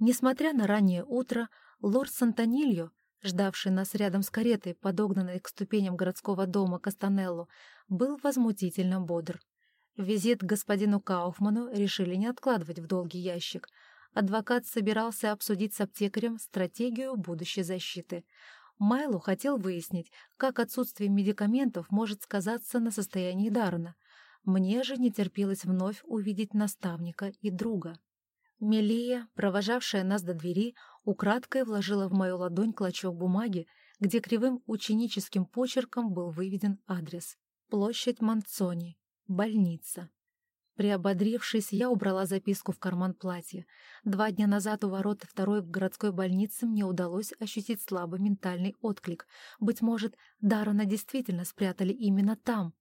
Несмотря на раннее утро, лорд Сантонильо, ждавший нас рядом с каретой, подогнанной к ступеням городского дома Кастанелло, был возмутительно бодр. Визит к господину Кауфману решили не откладывать в долгий ящик. Адвокат собирался обсудить с аптекарем стратегию будущей защиты. Майло хотел выяснить, как отсутствие медикаментов может сказаться на состоянии Даррена. Мне же не терпелось вновь увидеть наставника и друга. Мелия, провожавшая нас до двери, украдкой вложила в мою ладонь клочок бумаги, где кривым ученическим почерком был выведен адрес. Площадь Манцони, больница. Приободрившись, я убрала записку в карман платья. Два дня назад у ворот второй городской больницы мне удалось ощутить слабый ментальный отклик. Быть может, Дарана действительно спрятали именно там.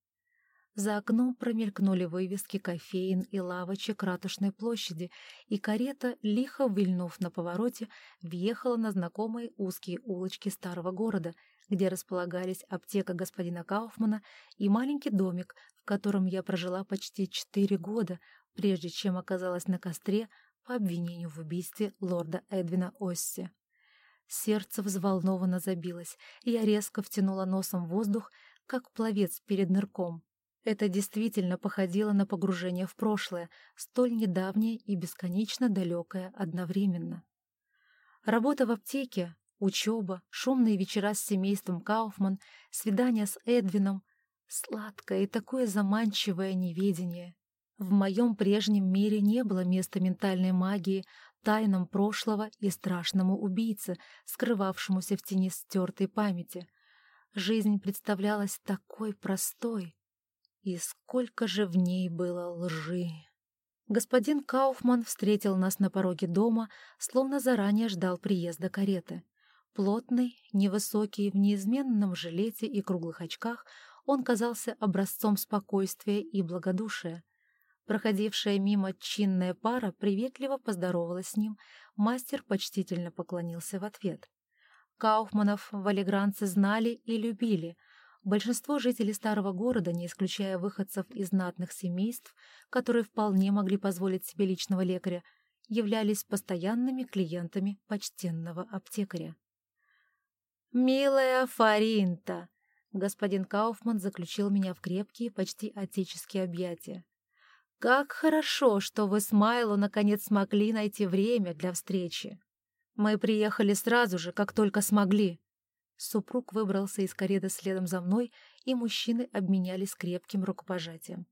За окном промелькнули вывески кофеин и лавочек Ратушной площади, и карета, лихо вильнув на повороте, въехала на знакомые узкие улочки старого города, где располагались аптека господина Кауфмана и маленький домик, в котором я прожила почти четыре года, прежде чем оказалась на костре по обвинению в убийстве лорда Эдвина Осси. Сердце взволнованно забилось, и я резко втянула носом воздух, как пловец перед нырком. Это действительно походило на погружение в прошлое, столь недавнее и бесконечно далекое одновременно. Работа в аптеке, учеба, шумные вечера с семейством Кауфман, свидания с Эдвином, сладкое и такое заманчивое неведение. В моем прежнем мире не было места ментальной магии, тайнам прошлого и страшному убийце, скрывавшемуся в тени стертой памяти. Жизнь представлялась такой простой, и сколько же в ней было лжи! Господин Кауфман встретил нас на пороге дома, словно заранее ждал приезда кареты. Плотный, невысокий, в неизменном жилете и круглых очках, он казался образцом спокойствия и благодушия. Проходившая мимо чинная пара приветливо поздоровалась с ним, мастер почтительно поклонился в ответ. Кауфманов валигранцы знали и любили — Большинство жителей старого города, не исключая выходцев из знатных семейств, которые вполне могли позволить себе личного лекаря, являлись постоянными клиентами почтенного аптекаря. «Милая Фаринта!» — господин Кауфман заключил меня в крепкие, почти отеческие объятия. «Как хорошо, что вы с Майло наконец смогли найти время для встречи. Мы приехали сразу же, как только смогли», Супруг выбрался из кареты следом за мной, и мужчины обменялись крепким рукопожатием.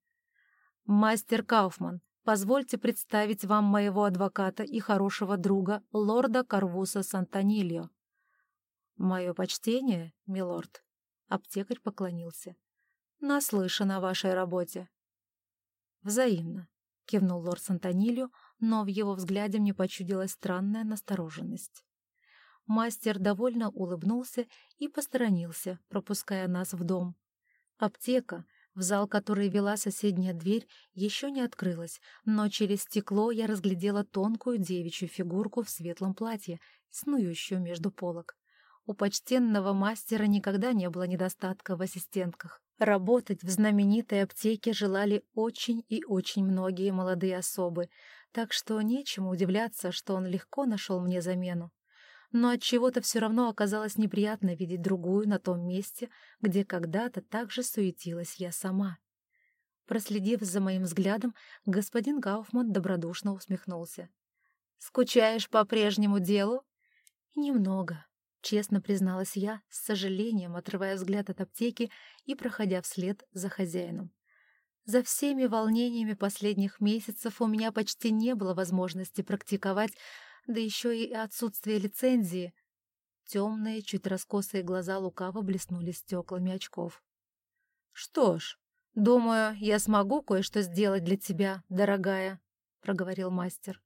«Мастер Кауфман, позвольте представить вам моего адвоката и хорошего друга, лорда Карвуса Сантонильо». «Мое почтение, милорд», — аптекарь поклонился. «Наслышан о вашей работе». «Взаимно», — кивнул лорд Сантонильо, но в его взгляде мне почудилась странная настороженность. Мастер довольно улыбнулся и посторонился, пропуская нас в дом. Аптека, в зал которой вела соседняя дверь, еще не открылась, но через стекло я разглядела тонкую девичью фигурку в светлом платье, снующую между полок. У почтенного мастера никогда не было недостатка в ассистентках. Работать в знаменитой аптеке желали очень и очень многие молодые особы, так что нечему удивляться, что он легко нашел мне замену но от чего то все равно оказалось неприятно видеть другую на том месте, где когда-то так же суетилась я сама. Проследив за моим взглядом, господин Гауфман добродушно усмехнулся. «Скучаешь по прежнему делу?» «Немного», — честно призналась я, с сожалением отрывая взгляд от аптеки и проходя вслед за хозяином. За всеми волнениями последних месяцев у меня почти не было возможности практиковать да еще и отсутствие лицензии. Темные, чуть раскосые глаза лукаво блеснули стеклами очков. «Что ж, думаю, я смогу кое-что сделать для тебя, дорогая», — проговорил мастер.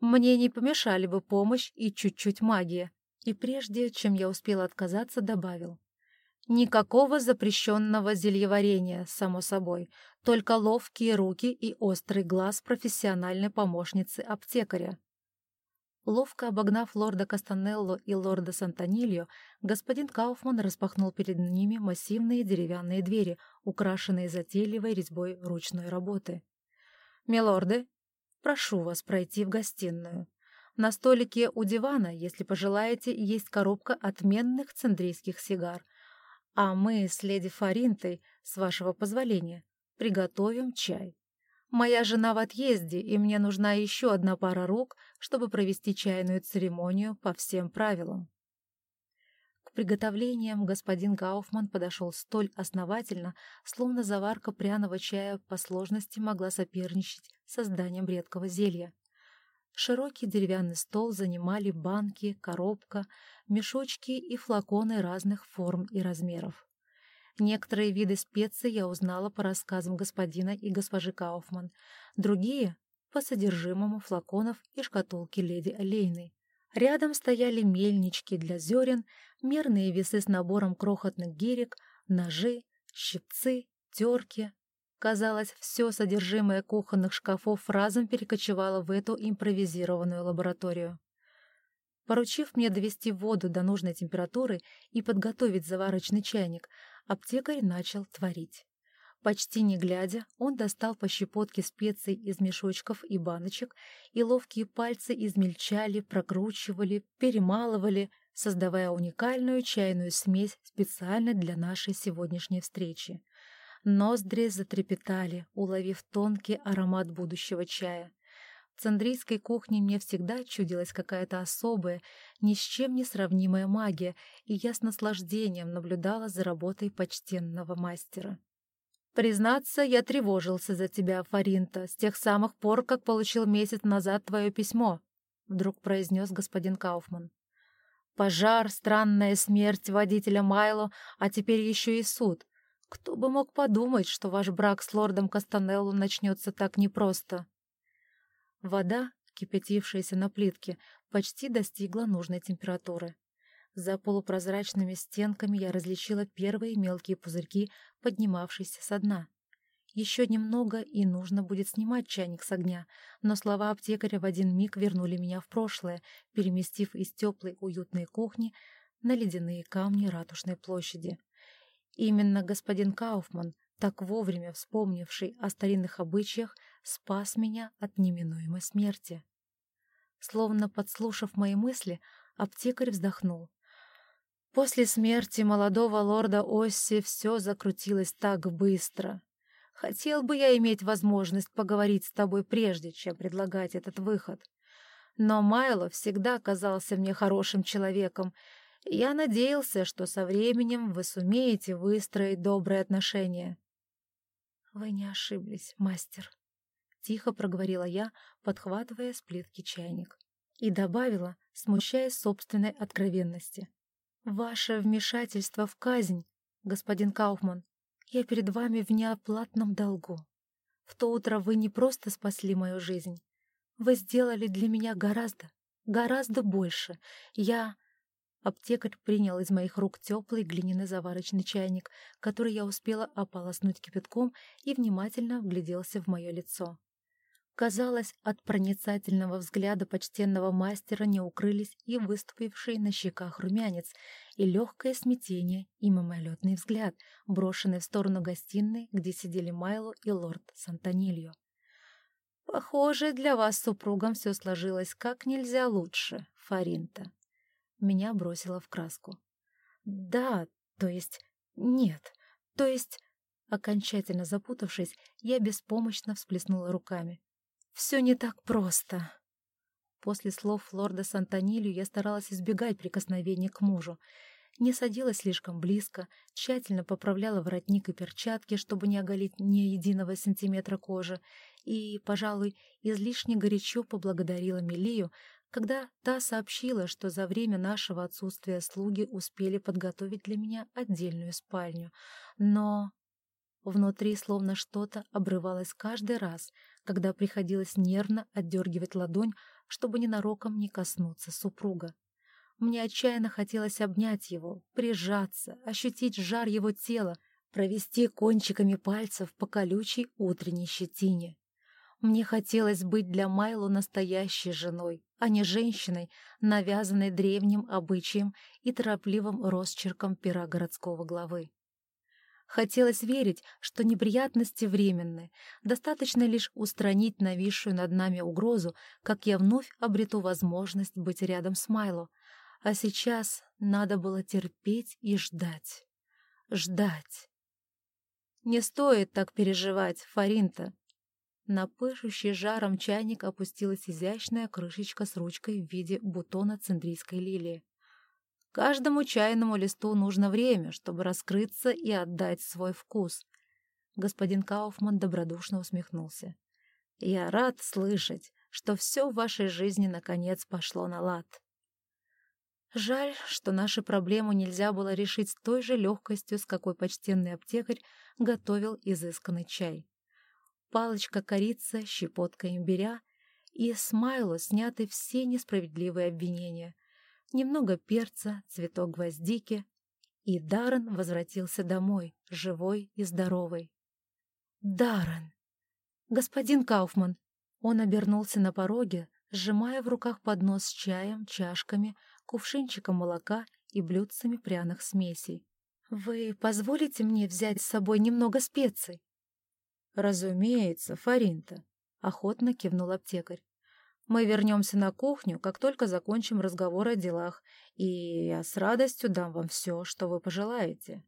«Мне не помешали бы помощь и чуть-чуть магия». И прежде, чем я успела отказаться, добавил. Никакого запрещенного зельеварения, само собой, только ловкие руки и острый глаз профессиональной помощницы аптекаря. Ловко обогнав лорда Кастанелло и лорда Сантонильо, господин Кауфман распахнул перед ними массивные деревянные двери, украшенные затейливой резьбой ручной работы. «Милорды, прошу вас пройти в гостиную. На столике у дивана, если пожелаете, есть коробка отменных цендрийских сигар. А мы с леди Фаринтой, с вашего позволения, приготовим чай. Моя жена в отъезде, и мне нужна еще одна пара рук, чтобы провести чайную церемонию по всем правилам. К приготовлениям господин Гауфман подошел столь основательно, словно заварка пряного чая по сложности могла соперничать с созданием редкого зелья. Широкий деревянный стол занимали банки, коробка, мешочки и флаконы разных форм и размеров. Некоторые виды специй я узнала по рассказам господина и госпожи Кауфман, другие — по содержимому флаконов и шкатулки леди Олейной. Рядом стояли мельнички для зерен, мерные весы с набором крохотных гирек, ножи, щипцы, терки, Казалось, все содержимое кухонных шкафов разом перекочевало в эту импровизированную лабораторию. Поручив мне довести воду до нужной температуры и подготовить заварочный чайник, аптекарь начал творить. Почти не глядя, он достал по щепотке специй из мешочков и баночек, и ловкие пальцы измельчали, прокручивали, перемалывали, создавая уникальную чайную смесь специально для нашей сегодняшней встречи. Ноздри затрепетали, уловив тонкий аромат будущего чая. В цендрийской кухне мне всегда чудилась какая-то особая, ни с чем не сравнимая магия, и я с наслаждением наблюдала за работой почтенного мастера. «Признаться, я тревожился за тебя, Фаринта, с тех самых пор, как получил месяц назад твое письмо», — вдруг произнес господин Кауфман. «Пожар, странная смерть водителя Майло, а теперь еще и суд. Кто бы мог подумать, что ваш брак с лордом Кастанелло начнется так непросто? Вода, кипятившаяся на плитке, почти достигла нужной температуры. За полупрозрачными стенками я различила первые мелкие пузырьки, поднимавшиеся со дна. Еще немного, и нужно будет снимать чайник с огня, но слова аптекаря в один миг вернули меня в прошлое, переместив из теплой уютной кухни на ледяные камни Ратушной площади. Именно господин Кауфман, так вовремя вспомнивший о старинных обычаях, спас меня от неминуемой смерти. Словно подслушав мои мысли, аптекарь вздохнул. После смерти молодого лорда Осси все закрутилось так быстро. Хотел бы я иметь возможность поговорить с тобой прежде, чем предлагать этот выход. Но Майло всегда казался мне хорошим человеком, я надеялся, что со временем вы сумеете выстроить добрые отношения. Вы не ошиблись, мастер. Тихо проговорила я, подхватывая с плитки чайник. И добавила, смущаясь собственной откровенности. «Ваше вмешательство в казнь, господин Кауфман, я перед вами в неоплатном долгу. В то утро вы не просто спасли мою жизнь. Вы сделали для меня гораздо, гораздо больше. Я Аптекарь принял из моих рук теплый глиняный заварочный чайник, который я успела ополоснуть кипятком и внимательно вгляделся в мое лицо. Казалось, от проницательного взгляда почтенного мастера не укрылись и выступивший на щеках румянец, и легкое смятение, и мимолетный взгляд, брошенный в сторону гостиной, где сидели Майло и лорд Сантонильо. «Похоже, для вас с супругом все сложилось как нельзя лучше, Фаринта», меня бросило в краску. «Да, то есть... Нет, то есть...» Окончательно запутавшись, я беспомощно всплеснула руками. «Все не так просто!» После слов лорда Сантонилью я старалась избегать прикосновений к мужу. Не садилась слишком близко, тщательно поправляла воротник и перчатки, чтобы не оголить ни единого сантиметра кожи, и, пожалуй, излишне горячо поблагодарила Мелию, когда та сообщила, что за время нашего отсутствия слуги успели подготовить для меня отдельную спальню. Но внутри словно что-то обрывалось каждый раз, когда приходилось нервно отдергивать ладонь, чтобы ненароком не коснуться супруга. Мне отчаянно хотелось обнять его, прижаться, ощутить жар его тела, провести кончиками пальцев по колючей утренней щетине. Мне хотелось быть для Майло настоящей женой, а не женщиной, навязанной древним обычаем и торопливым росчерком пера городского главы. Хотелось верить, что неприятности временны. Достаточно лишь устранить нависшую над нами угрозу, как я вновь обрету возможность быть рядом с Майло. А сейчас надо было терпеть и ждать. Ждать. Не стоит так переживать, Фаринта. На пышущий жаром чайник опустилась изящная крышечка с ручкой в виде бутона центрийской лилии. Каждому чайному листу нужно время, чтобы раскрыться и отдать свой вкус. Господин Кауфман добродушно усмехнулся. Я рад слышать, что все в вашей жизни наконец пошло на лад. Жаль, что нашу проблему нельзя было решить с той же легкостью, с какой почтенный аптекарь готовил изысканный чай. Палочка корицы, щепотка имбиря, и с Майло сняты все несправедливые обвинения немного перца, цветок гвоздики, и Даррен возвратился домой, живой и здоровый. Даррен! Господин Кауфман! Он обернулся на пороге, сжимая в руках поднос с чаем, чашками, кувшинчиком молока и блюдцами пряных смесей. «Вы позволите мне взять с собой немного специй?» «Разумеется, Фаринта», — охотно кивнул аптекарь. Мы вернемся на кухню, как только закончим разговор о делах, и я с радостью дам вам все, что вы пожелаете.